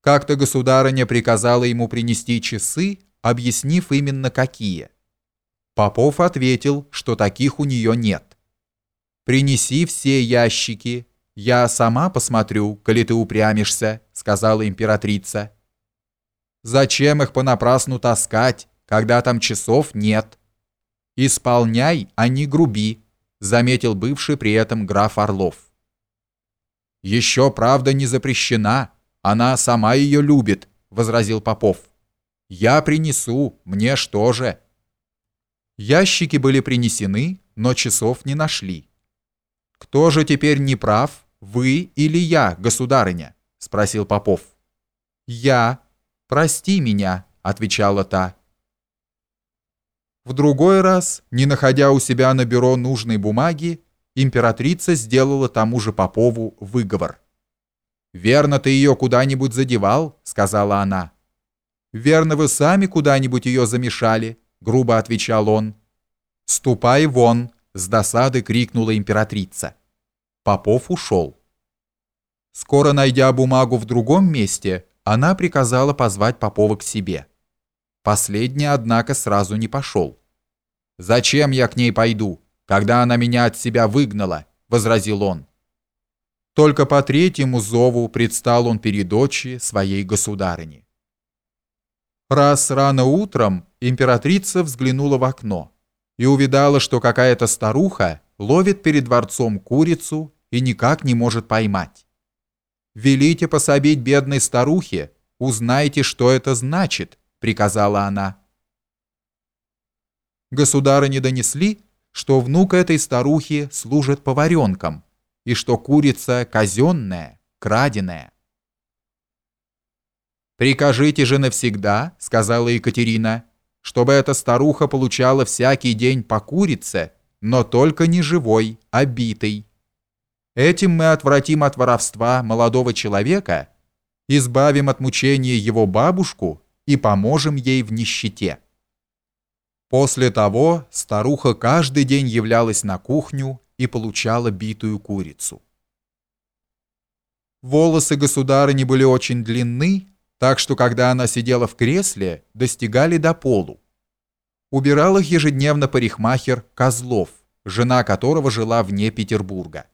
Как-то государыня приказала ему принести часы, объяснив именно какие. Попов ответил, что таких у нее нет. «Принеси все ящики, я сама посмотрю, коли ты упрямишься», — сказала императрица. «Зачем их понапрасну таскать, когда там часов нет?» «Исполняй, а не груби», — заметил бывший при этом граф Орлов. «Еще правда не запрещена», она сама ее любит, возразил Попов. Я принесу, мне что же? Ящики были принесены, но часов не нашли. Кто же теперь не прав, вы или я, государыня? спросил Попов. Я. Прости меня, отвечала та. В другой раз, не находя у себя на бюро нужной бумаги, императрица сделала тому же Попову выговор. «Верно, ты ее куда-нибудь задевал?» — сказала она. «Верно, вы сами куда-нибудь ее замешали», — грубо отвечал он. «Ступай вон!» — с досады крикнула императрица. Попов ушел. Скоро найдя бумагу в другом месте, она приказала позвать Попова к себе. Последний, однако, сразу не пошел. «Зачем я к ней пойду, когда она меня от себя выгнала?» — возразил он. Только по третьему зову предстал он перед дочи своей государыни. Раз рано утром императрица взглянула в окно и увидала, что какая-то старуха ловит перед дворцом курицу и никак не может поймать. «Велите пособить бедной старухе, узнайте, что это значит», — приказала она. Государыне донесли, что внук этой старухи служит поваренком — и что курица казенная, краденая. «Прикажите же навсегда», — сказала Екатерина, «чтобы эта старуха получала всякий день по курице, но только не живой, а битой. Этим мы отвратим от воровства молодого человека, избавим от мучения его бабушку и поможем ей в нищете». После того старуха каждый день являлась на кухню и получала битую курицу. Волосы государыни были очень длинны, так что когда она сидела в кресле, достигали до полу. Убирал их ежедневно парикмахер Козлов, жена которого жила вне Петербурга.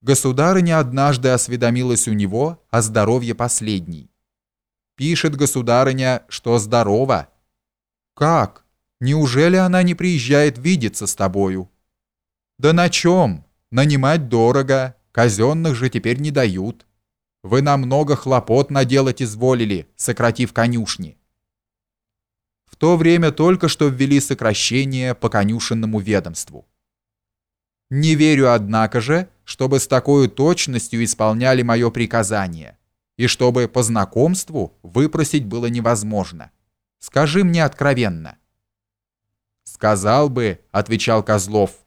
Государыня однажды осведомилась у него о здоровье последней. Пишет государыня, что здорова. Как? Неужели она не приезжает видеться с тобою? Да на чем? Нанимать дорого, казенных же теперь не дают. Вы нам много хлопот наделать изволили, сократив конюшни. В то время только что ввели сокращение по конюшенному ведомству. Не верю, однако же, чтобы с такой точностью исполняли мое приказание, и чтобы по знакомству выпросить было невозможно. Скажи мне откровенно. «Сказал бы», — отвечал Козлов,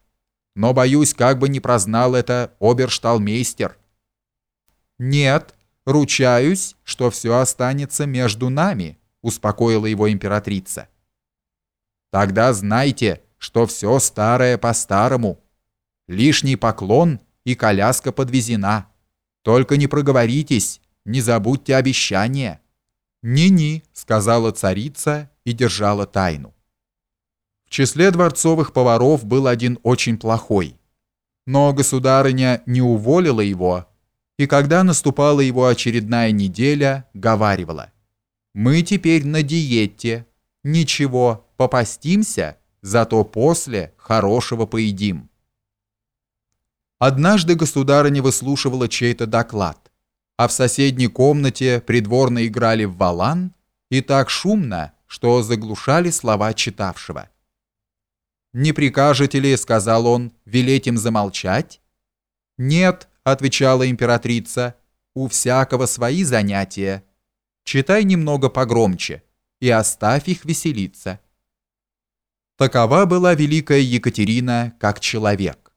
но, боюсь, как бы не прознал это обершталмейстер. «Нет, ручаюсь, что все останется между нами», — успокоила его императрица. «Тогда знайте, что все старое по-старому. Лишний поклон и коляска подвезена. Только не проговоритесь, не забудьте обещание». «Ни-ни», — сказала царица и держала тайну. В числе дворцовых поваров был один очень плохой. Но государыня не уволила его, и когда наступала его очередная неделя, говаривала, «Мы теперь на диете. Ничего, попастимся, зато после хорошего поедим». Однажды государыня выслушивала чей-то доклад, а в соседней комнате придворно играли в валан и так шумно, что заглушали слова читавшего. «Не прикажете ли, — сказал он, — велеть им замолчать?» «Нет, — отвечала императрица, — у всякого свои занятия. Читай немного погромче и оставь их веселиться». Такова была великая Екатерина как человек.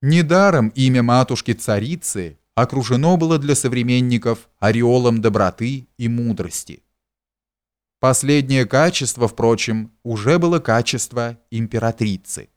Недаром имя матушки-царицы окружено было для современников ореолом доброты и мудрости. Последнее качество, впрочем, уже было качество императрицы.